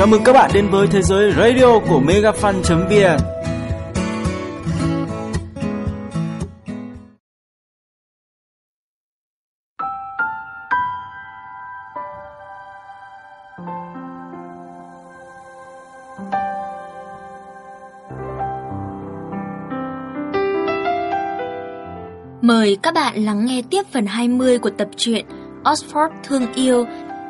Chào mừng các bạn đến với thế giới radio của megafan.vn Mời các bạn lắng nghe tiếp phần 20 của tập truyện Oxford Thương Yêu,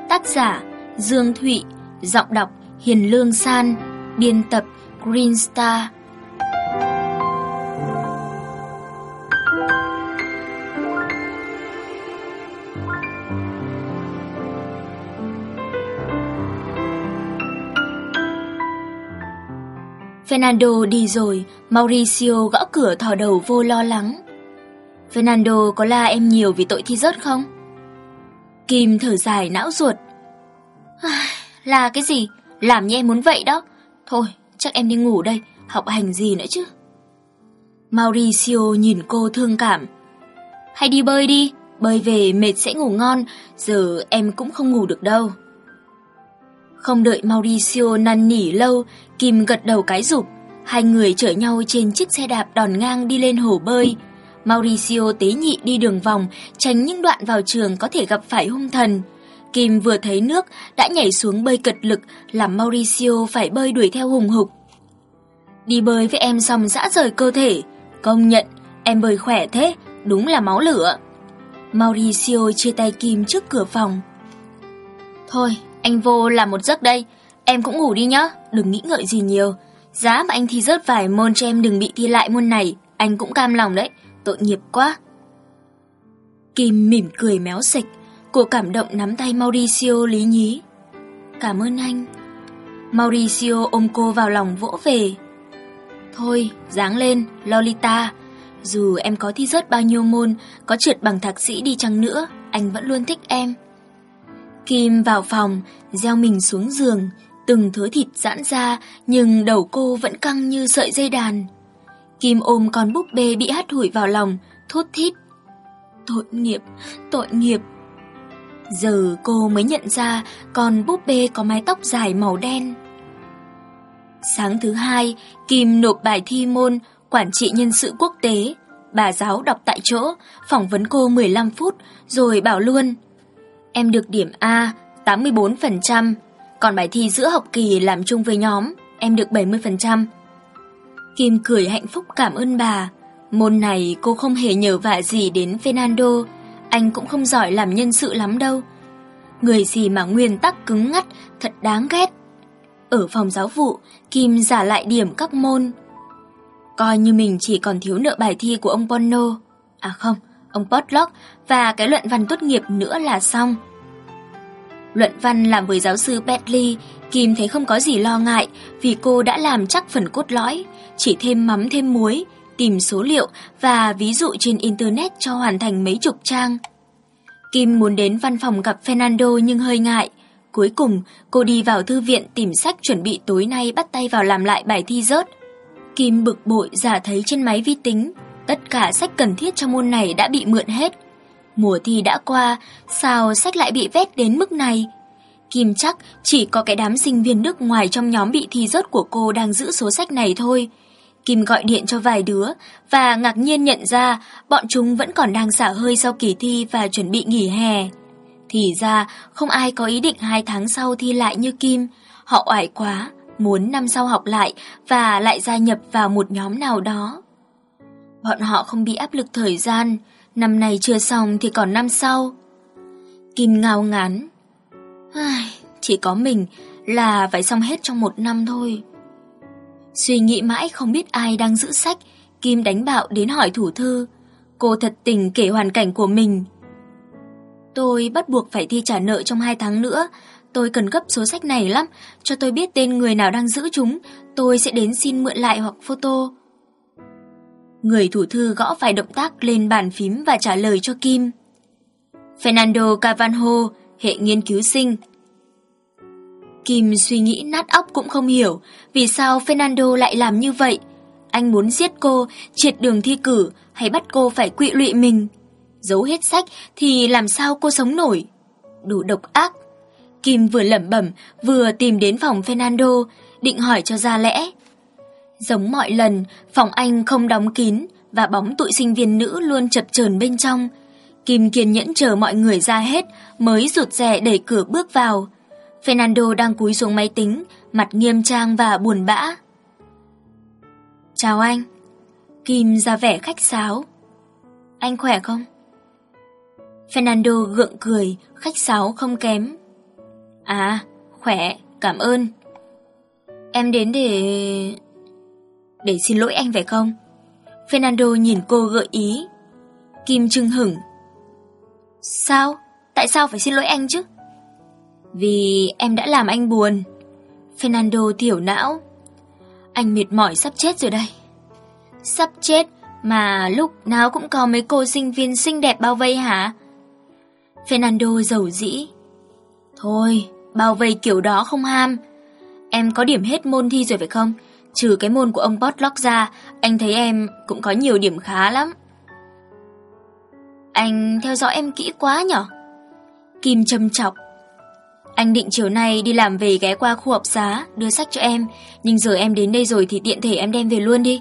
tác giả Dương Thụy, giọng đọc Hiền Lương San, biên tập Green Star. Fernando đi rồi, Mauricio gõ cửa thò đầu vô lo lắng. Fernando có la em nhiều vì tội thi rớt không? Kim thở dài não ruột. Là cái gì? Làm như em muốn vậy đó. Thôi, chắc em đi ngủ đây, học hành gì nữa chứ. Mauricio nhìn cô thương cảm. Hay đi bơi đi, bơi về mệt sẽ ngủ ngon, giờ em cũng không ngủ được đâu. Không đợi Mauricio năn nỉ lâu, Kim gật đầu cái rụp. Hai người chở nhau trên chiếc xe đạp đòn ngang đi lên hồ bơi. Mauricio tế nhị đi đường vòng, tránh những đoạn vào trường có thể gặp phải hung thần. Kim vừa thấy nước đã nhảy xuống bơi cật lực, làm Mauricio phải bơi đuổi theo hùng hục. Đi bơi với em xong dã rời cơ thể, công nhận em bơi khỏe thế, đúng là máu lửa. Mauricio chia tay Kim trước cửa phòng. Thôi, anh vô làm một giấc đây, em cũng ngủ đi nhá, đừng nghĩ ngợi gì nhiều. Giá mà anh thi rớt vài môn cho em đừng bị thi lại môn này, anh cũng cam lòng đấy, tội nghiệp quá. Kim mỉm cười méo sịch, cô cảm động nắm tay Mauricio lý nhí. Cảm ơn anh. Mauricio ôm cô vào lòng vỗ về. Thôi, dáng lên, Lolita. Dù em có thi rớt bao nhiêu môn, có trượt bằng thạc sĩ đi chăng nữa, anh vẫn luôn thích em. Kim vào phòng, gieo mình xuống giường, từng thớ thịt giãn ra, nhưng đầu cô vẫn căng như sợi dây đàn. Kim ôm con búp bê bị hắt hủi vào lòng, thốt thít. Tội nghiệp, tội nghiệp. Giờ cô mới nhận ra con búp bê có mái tóc dài màu đen. Sáng thứ hai, Kim nộp bài thi môn Quản trị nhân sự quốc tế. Bà giáo đọc tại chỗ, phỏng vấn cô 15 phút, rồi bảo luôn. Em được điểm A, 84%, còn bài thi giữa học kỳ làm chung với nhóm, em được 70%. Kim cười hạnh phúc cảm ơn bà. Môn này cô không hề nhờ vả gì đến Fernando, anh cũng không giỏi làm nhân sự lắm đâu. Người gì mà nguyên tắc cứng ngắt, thật đáng ghét. Ở phòng giáo vụ, Kim giả lại điểm các môn. Coi như mình chỉ còn thiếu nợ bài thi của ông Bono. À không, ông Potlock và cái luận văn tốt nghiệp nữa là xong. Luận văn làm với giáo sư Bentley, Kim thấy không có gì lo ngại vì cô đã làm chắc phần cốt lõi, chỉ thêm mắm thêm muối, tìm số liệu và ví dụ trên Internet cho hoàn thành mấy chục trang. Kim muốn đến văn phòng gặp Fernando nhưng hơi ngại. Cuối cùng, cô đi vào thư viện tìm sách chuẩn bị tối nay bắt tay vào làm lại bài thi rớt. Kim bực bội giả thấy trên máy vi tính, tất cả sách cần thiết cho môn này đã bị mượn hết. Mùa thi đã qua, sao sách lại bị vét đến mức này? Kim chắc chỉ có cái đám sinh viên nước ngoài trong nhóm bị thi rớt của cô đang giữ số sách này thôi. Kim gọi điện cho vài đứa và ngạc nhiên nhận ra bọn chúng vẫn còn đang xả hơi sau kỳ thi và chuẩn bị nghỉ hè. Thì ra không ai có ý định hai tháng sau thi lại như Kim. Họ oải quá, muốn năm sau học lại và lại gia nhập vào một nhóm nào đó. Bọn họ không bị áp lực thời gian, năm này chưa xong thì còn năm sau. Kim ngao ngán. Ai, chỉ có mình là phải xong hết trong một năm thôi. Suy nghĩ mãi không biết ai đang giữ sách, Kim đánh bạo đến hỏi thủ thư. Cô thật tình kể hoàn cảnh của mình. Tôi bắt buộc phải thi trả nợ trong hai tháng nữa. Tôi cần gấp số sách này lắm, cho tôi biết tên người nào đang giữ chúng. Tôi sẽ đến xin mượn lại hoặc photo. Người thủ thư gõ vài động tác lên bàn phím và trả lời cho Kim. Fernando Cavanho, hệ nghiên cứu sinh, Kim suy nghĩ nát óc cũng không hiểu vì sao Fernando lại làm như vậy. Anh muốn giết cô, triệt đường thi cử hay bắt cô phải quỵ lụy mình. Giấu hết sách thì làm sao cô sống nổi? Đủ độc ác. Kim vừa lẩm bẩm, vừa tìm đến phòng Fernando, định hỏi cho ra lẽ. Giống mọi lần, phòng anh không đóng kín và bóng tụi sinh viên nữ luôn chập chờn bên trong. Kim kiên nhẫn chờ mọi người ra hết mới rụt rè đẩy cửa bước vào. Fernando đang cúi xuống máy tính, mặt nghiêm trang và buồn bã. Chào anh. Kim ra vẻ khách sáo. Anh khỏe không? Fernando gượng cười, khách sáo không kém. À, khỏe, cảm ơn. Em đến để... Để xin lỗi anh phải không? Fernando nhìn cô gợi ý. Kim trưng hửng. Sao? Tại sao phải xin lỗi anh chứ? Vì em đã làm anh buồn. Fernando thiểu não. Anh mệt mỏi sắp chết rồi đây. Sắp chết mà lúc nào cũng có mấy cô sinh viên xinh đẹp bao vây hả? Fernando giàu dĩ. Thôi, bao vây kiểu đó không ham. Em có điểm hết môn thi rồi phải không? Trừ cái môn của ông Potlock ra, anh thấy em cũng có nhiều điểm khá lắm. Anh theo dõi em kỹ quá nhở? Kim châm chọc. Anh định chiều nay đi làm về ghé qua khu học xá, đưa sách cho em, nhưng giờ em đến đây rồi thì tiện thể em đem về luôn đi.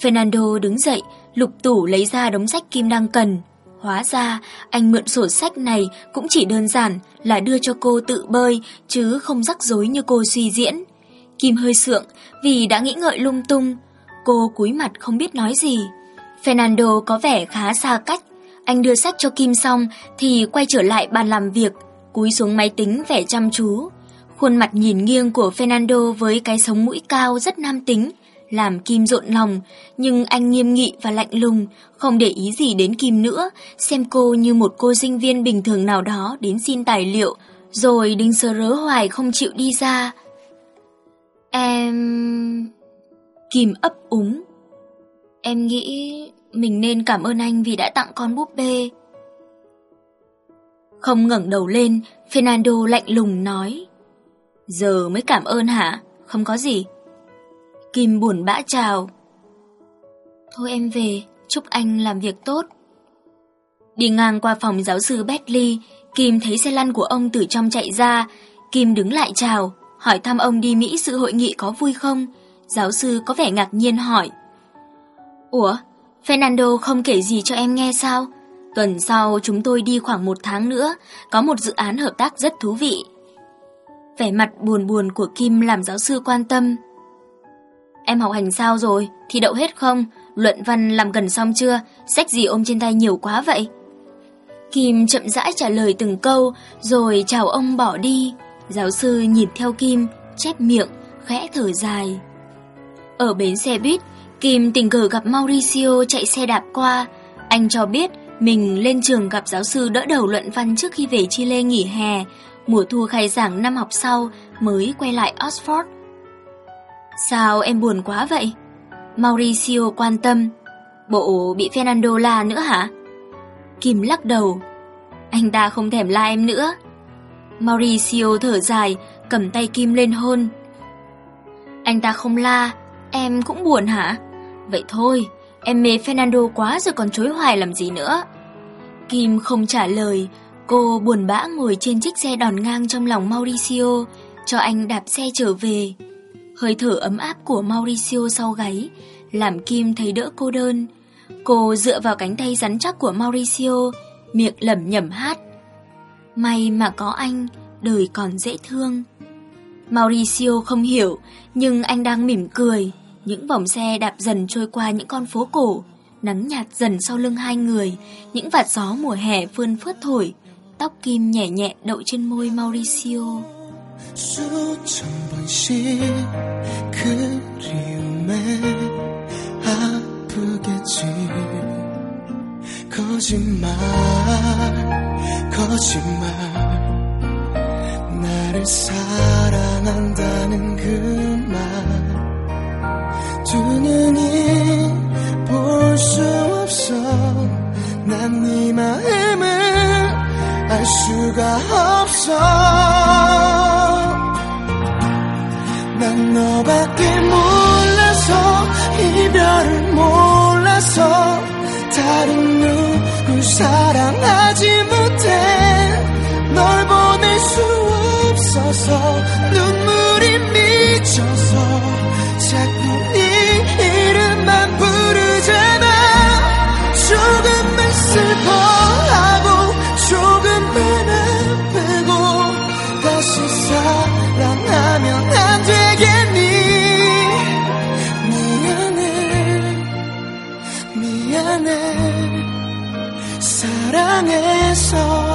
Fernando đứng dậy, lục tủ lấy ra đống sách Kim đang cần. Hóa ra, anh mượn sổ sách này cũng chỉ đơn giản là đưa cho cô tự bơi, chứ không rắc rối như cô suy diễn. Kim hơi sượng vì đã nghĩ ngợi lung tung. Cô cúi mặt không biết nói gì. Fernando có vẻ khá xa cách. Anh đưa sách cho Kim xong thì quay trở lại bàn làm việc, cúi xuống máy tính vẻ chăm chú. Khuôn mặt nhìn nghiêng của Fernando với cái sống mũi cao rất nam tính, làm Kim rộn lòng, nhưng anh nghiêm nghị và lạnh lùng, không để ý gì đến Kim nữa, xem cô như một cô sinh viên bình thường nào đó đến xin tài liệu, rồi đinh sờ rớ hoài không chịu đi ra. Em... Kim ấp úng. Em nghĩ mình nên cảm ơn anh vì đã tặng con búp bê. Không ngẩng đầu lên, Fernando lạnh lùng nói. Giờ mới cảm ơn hả? Không có gì. Kim buồn bã chào. Thôi em về, chúc anh làm việc tốt. Đi ngang qua phòng giáo sư Bentley, Kim thấy xe lăn của ông từ trong chạy ra. Kim đứng lại chào, hỏi thăm ông đi Mỹ sự hội nghị có vui không? Giáo sư có vẻ ngạc nhiên hỏi. Ủa, Fernando không kể gì cho em nghe sao? Tuần sau chúng tôi đi khoảng một tháng nữa, có một dự án hợp tác rất thú vị. Vẻ mặt buồn buồn của Kim làm giáo sư quan tâm. Em học hành sao rồi? Thi đậu hết không? Luận văn làm gần xong chưa? Sách gì ôm trên tay nhiều quá vậy? Kim chậm rãi trả lời từng câu, rồi chào ông bỏ đi. Giáo sư nhìn theo Kim, chép miệng, khẽ thở dài. Ở bến xe buýt, Kim tình cờ gặp Mauricio chạy xe đạp qua. Anh cho biết mình lên trường gặp giáo sư đỡ đầu luận văn trước khi về Chile nghỉ hè, mùa thu khai giảng năm học sau mới quay lại Oxford. Sao em buồn quá vậy? Mauricio quan tâm. Bộ bị Fernando la nữa hả? Kim lắc đầu. Anh ta không thèm la em nữa. Mauricio thở dài, cầm tay Kim lên hôn. Anh ta không la, em cũng buồn hả? Vậy thôi, em mê Fernando quá rồi còn chối hoài làm gì nữa. Kim không trả lời, cô buồn bã ngồi trên chiếc xe đòn ngang trong lòng Mauricio, cho anh đạp xe trở về. Hơi thở ấm áp của Mauricio sau gáy, làm Kim thấy đỡ cô đơn. Cô dựa vào cánh tay rắn chắc của Mauricio, miệng lẩm nhẩm hát. May mà có anh, đời còn dễ thương. Mauricio không hiểu, nhưng anh đang mỉm cười. Những vòng xe đạp dần trôi qua những con phố cổ, nắng nhạt dần sau lưng hai người, những vạt gió mùa hè vươn phớt thổi, tóc kim nhẹ nhẹ đậu trên môi Mauricio. 수천 번씩 그리움에 아프겠지 거짓말 거짓말 나를 사 미쳐서 눈물이 미쳐서 자꾸 네 이름만 부르잖아. 조금만 슬퍼하고 조금만 아프고 다시 사랑하면 안 되겠니? 미안해 미안해. 사랑해서